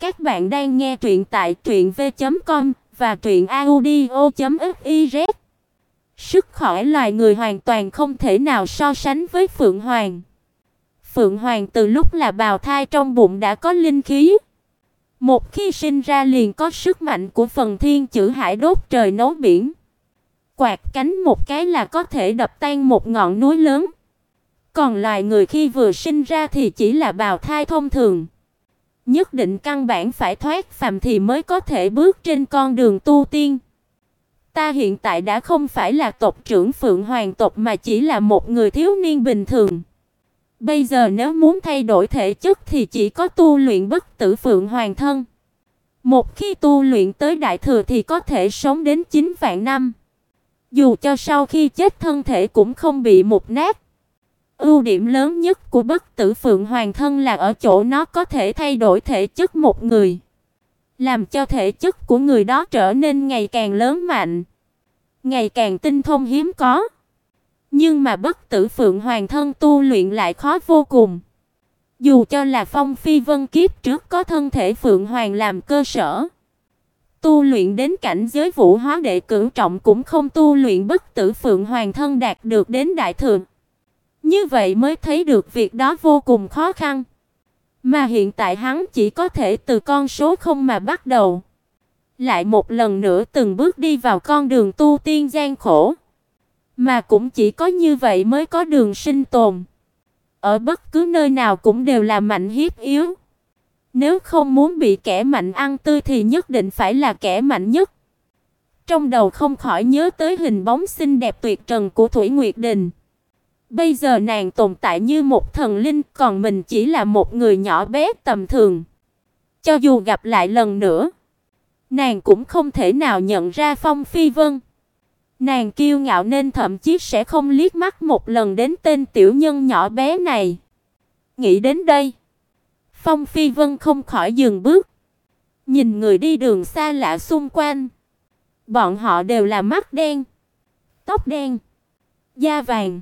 Các bạn đang nghe truyện tại truyệnv.com và truyệnaudio.fiz. Sức khỏe loài người hoàn toàn không thể nào so sánh với Phượng Hoàng. Phượng Hoàng từ lúc là bào thai trong bụng đã có linh khí. Một khi sinh ra liền có sức mạnh của phần thiên chữ hải đốt trời nấu biển. Quạt cánh một cái là có thể đập tan một ngọn núi lớn. Còn loài người khi vừa sinh ra thì chỉ là bào thai thông thường. Nhất định căn bản phải thoát phàm thì mới có thể bước trên con đường tu tiên. Ta hiện tại đã không phải là tộc trưởng Phượng Hoàng tộc mà chỉ là một người thiếu niên bình thường. Bây giờ nếu muốn thay đổi thể chất thì chỉ có tu luyện bất tử Phượng Hoàng thân. Một khi tu luyện tới đại thừa thì có thể sống đến 9 vạn năm. Dù cho sau khi chết thân thể cũng không bị mục nát. Ưu điểm lớn nhất của bất tử Phượng Hoàng thân là ở chỗ nó có thể thay đổi thể chất một người, làm cho thể chất của người đó trở nên ngày càng lớn mạnh, ngày càng tinh thông hiếm có. Nhưng mà bất tử Phượng Hoàng thân tu luyện lại khó vô cùng. Dù cho là Phong Phi Vân kiếp trước có thân thể Phượng Hoàng làm cơ sở, tu luyện đến cảnh giới vũ hóa đệ cửu trọng cũng không tu luyện bất tử Phượng Hoàng thân đạt được đến đại thượng. Như vậy mới thấy được việc đó vô cùng khó khăn. Mà hiện tại hắn chỉ có thể từ con số không mà bắt đầu. Lại một lần nữa từng bước đi vào con đường tu tiên gian khổ. Mà cũng chỉ có như vậy mới có đường sinh tồn. Ở bất cứ nơi nào cũng đều là mạnh hiếp yếu. Nếu không muốn bị kẻ mạnh ăn tươi thì nhất định phải là kẻ mạnh nhất. Trong đầu không khỏi nhớ tới hình bóng xinh đẹp tuyệt trần của Thủy Nguyệt Đình. Bây giờ nàng tồn tại như một thần linh, còn mình chỉ là một người nhỏ bé tầm thường. Cho dù gặp lại lần nữa, nàng cũng không thể nào nhận ra Phong Phi Vân. Nàng kiêu ngạo nên thậm chí sẽ không liếc mắt một lần đến tên tiểu nhân nhỏ bé này. Nghĩ đến đây, Phong Phi Vân không khỏi dừng bước, nhìn người đi đường xa lạ xung quanh. Bọn họ đều là mắt đen, tóc đen, da vàng.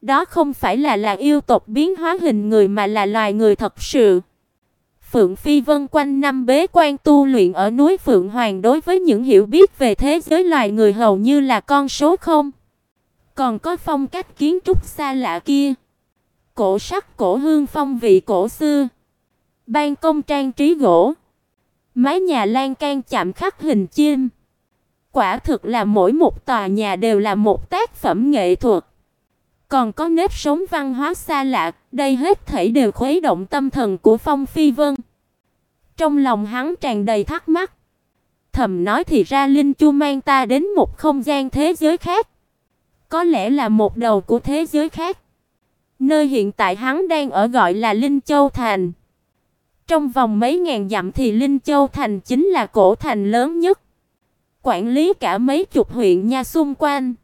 Đó không phải là là yêu tộc biến hóa hình người mà là loài người thật sự. Phượng Phi Vân quanh năm bế quan tu luyện ở núi Phượng Hoàng đối với những hiểu biết về thế giới loài người hầu như là con số không. Còn có phong cách kiến trúc xa lạ kia. Cổ sắc, cổ hương, phong vị, cổ xưa. Ban công trang trí gỗ. Mái nhà lan can chạm khắc hình chim. Quả thực là mỗi một tòa nhà đều là một tác phẩm nghệ thuật. Còn có nếp sống văn hóa xa lạ, đây hết thảy đều khuấy động tâm thần của Phong Phi Vân. Trong lòng hắn tràn đầy thắc mắc. Thầm nói thì ra Linh Chu mang ta đến một không gian thế giới khác. Có lẽ là một đầu của thế giới khác. Nơi hiện tại hắn đang ở gọi là Linh Châu Thành. Trong vòng mấy ngàn dặm thì Linh Châu Thành chính là cổ thành lớn nhất. Quản lý cả mấy chục huyện nha xung quanh.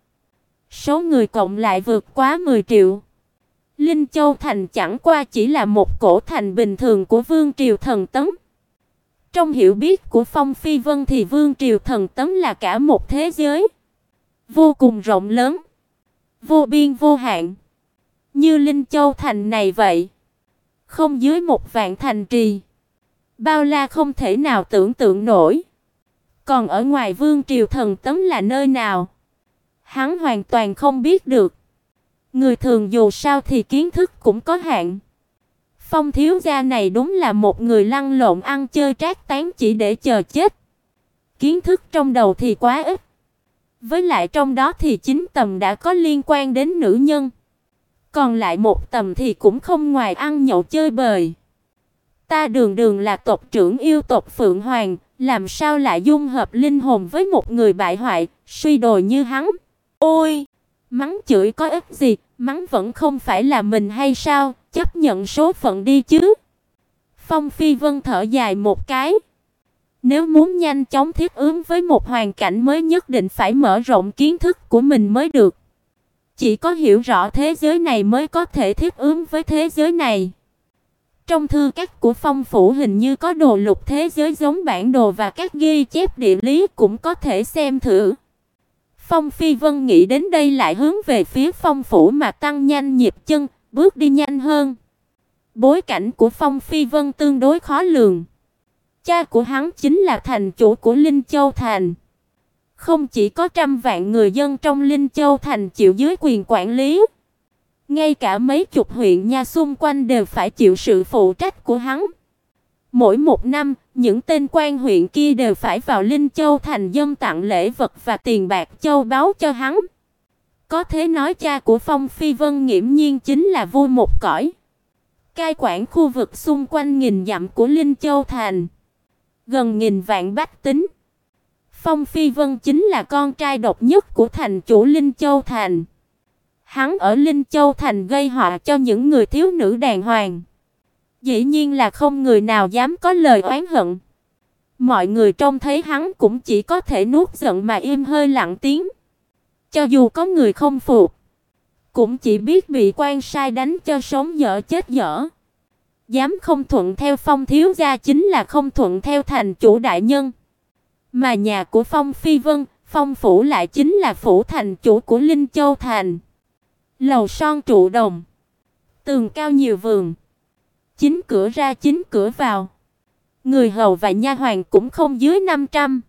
Số người cộng lại vượt quá 10 triệu. Linh Châu thành chẳng qua chỉ là một cổ thành bình thường của vương triều thần tấn. Trong hiểu biết của Phong Phi Vân thì vương triều thần tấn là cả một thế giới vô cùng rộng lớn, vô biên vô hạn. Như Linh Châu thành này vậy, không dưới một vạn thành trì, bao la không thể nào tưởng tượng nổi. Còn ở ngoài vương triều thần tấn là nơi nào? Hắn hoàn toàn không biết được. Người thường dù sao thì kiến thức cũng có hạn. Phong thiếu gia này đúng là một người lăn lộn ăn chơi trác tán chỉ để chờ chết. Kiến thức trong đầu thì quá ít. Với lại trong đó thì chính tầm đã có liên quan đến nữ nhân. Còn lại một tầm thì cũng không ngoài ăn nhậu chơi bời. Ta đường đường là tộc trưởng yêu tộc Phượng Hoàng, làm sao lại dung hợp linh hồn với một người bại hoại, suy đồi như hắn. Ôi, mắng chửi có ích gì, mắng vẫn không phải là mình hay sao, chấp nhận số phận đi chứ. Phong Phi Vân thở dài một cái. Nếu muốn nhanh chóng thích ứng với một hoàn cảnh mới nhất định phải mở rộng kiến thức của mình mới được. Chỉ có hiểu rõ thế giới này mới có thể thích ứng với thế giới này. Trong thư các của Phong phủ hình như có đồ lục thế giới giống bản đồ và các ghi chép địa lý cũng có thể xem thử. Phong Phi Vân nghĩ đến đây lại hướng về phía Phong phủ mà tăng nhanh nhịp chân, bước đi nhanh hơn. Bối cảnh của Phong Phi Vân tương đối khó lường. Cha của hắn chính là thành chủ của Linh Châu thành. Không chỉ có trăm vạn người dân trong Linh Châu thành chịu dưới quyền quản lý, ngay cả mấy chục huyện nha xung quanh đều phải chịu sự phụ trách của hắn. Mỗi một năm, những tên quan huyện kia đều phải vào Linh Châu thành dâng tặng lễ vật và tiền bạc châu báu cho hắn. Có thể nói cha của Phong Phi Vân nghiễm nhiên chính là vui một cõi. Cai quản khu vực xung quanh nghìn dặm của Linh Châu thành, gần nghìn vạn bách tính. Phong Phi Vân chính là con trai độc nhất của thành chủ Linh Châu thành. Hắn ở Linh Châu thành gây họa cho những người thiếu nữ đàng hoàng. Dĩ nhiên là không người nào dám có lời oán hận. Mọi người trông thấy hắn cũng chỉ có thể nuốt giận mà im hơi lặng tiếng. Cho dù có người không phục, cũng chỉ biết bị quan sai đánh cho sống dở chết dở. Dám không thuận theo Phong thiếu gia chính là không thuận theo thành chủ đại nhân. Mà nhà của Phong Phi Vân, Phong phủ lại chính là phủ thành chủ của Linh Châu thành. Lầu son trụ đồng, tường cao nhiều vườn, chính cửa ra chính cửa vào. Người hầu và nha hoàn cũng không dưới 500.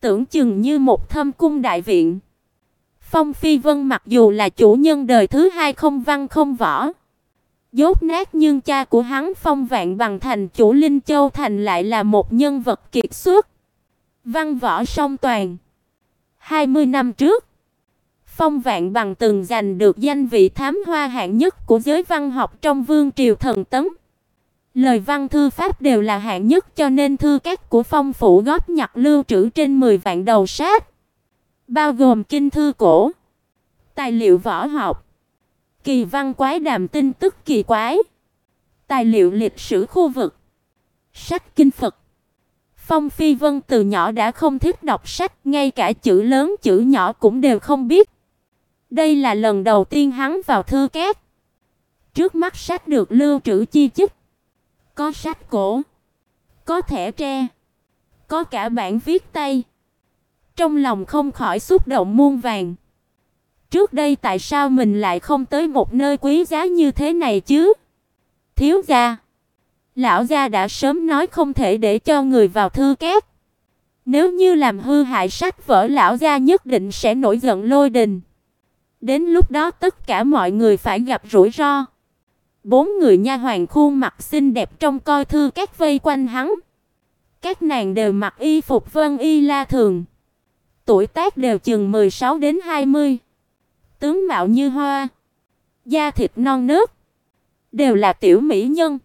Tưởng chừng như một thâm cung đại viện. Phong Phi Vân mặc dù là chủ nhân đời thứ hai không văn không võ, dốt nát nhưng cha của hắn Phong Vạn bằng thành chủ Linh Châu thành lại là một nhân vật kiệt xuất, văn võ song toàn. 20 năm trước, Phong Vạn bằng từng giành được danh vị thám hoa hạng nhất của giới văn học trong vương triều thần tấm. Lời văn thư pháp đều là hạng nhất cho nên thư các của Phong phủ góp nhặt lưu trữ trên 10 vạn đầu sách bao gồm kinh thư cổ, tài liệu võ học, kỳ văn quái đàm tin tức kỳ quái, tài liệu lịch sử khu vực, sách kinh Phật. Phong Phi Vân từ nhỏ đã không thích đọc sách, ngay cả chữ lớn chữ nhỏ cũng đều không biết. Đây là lần đầu tiên hắn vào thư két. Trước mắt sách được lưu trữ chi chích có sách cổ, có thẻ tre, có cả bản viết tay. Trong lòng không khỏi xúc động muôn vàng. Trước đây tại sao mình lại không tới một nơi quý giá như thế này chứ? Thiếu gia, lão gia đã sớm nói không thể để cho người vào thư két. Nếu như làm hư hại sách vở lão gia nhất định sẽ nổi giận lôi đình. Đến lúc đó tất cả mọi người phải gặp rủi ro. Bốn người nha hoàn khuôn mặt xinh đẹp trong coi thư các vây quanh hắn. Các nàng đều mặc y phục vân y la thường tuổi tác đều chừng 16 đến 20. Tướng mạo như hoa, da thịt non nớt, đều là tiểu mỹ nhân.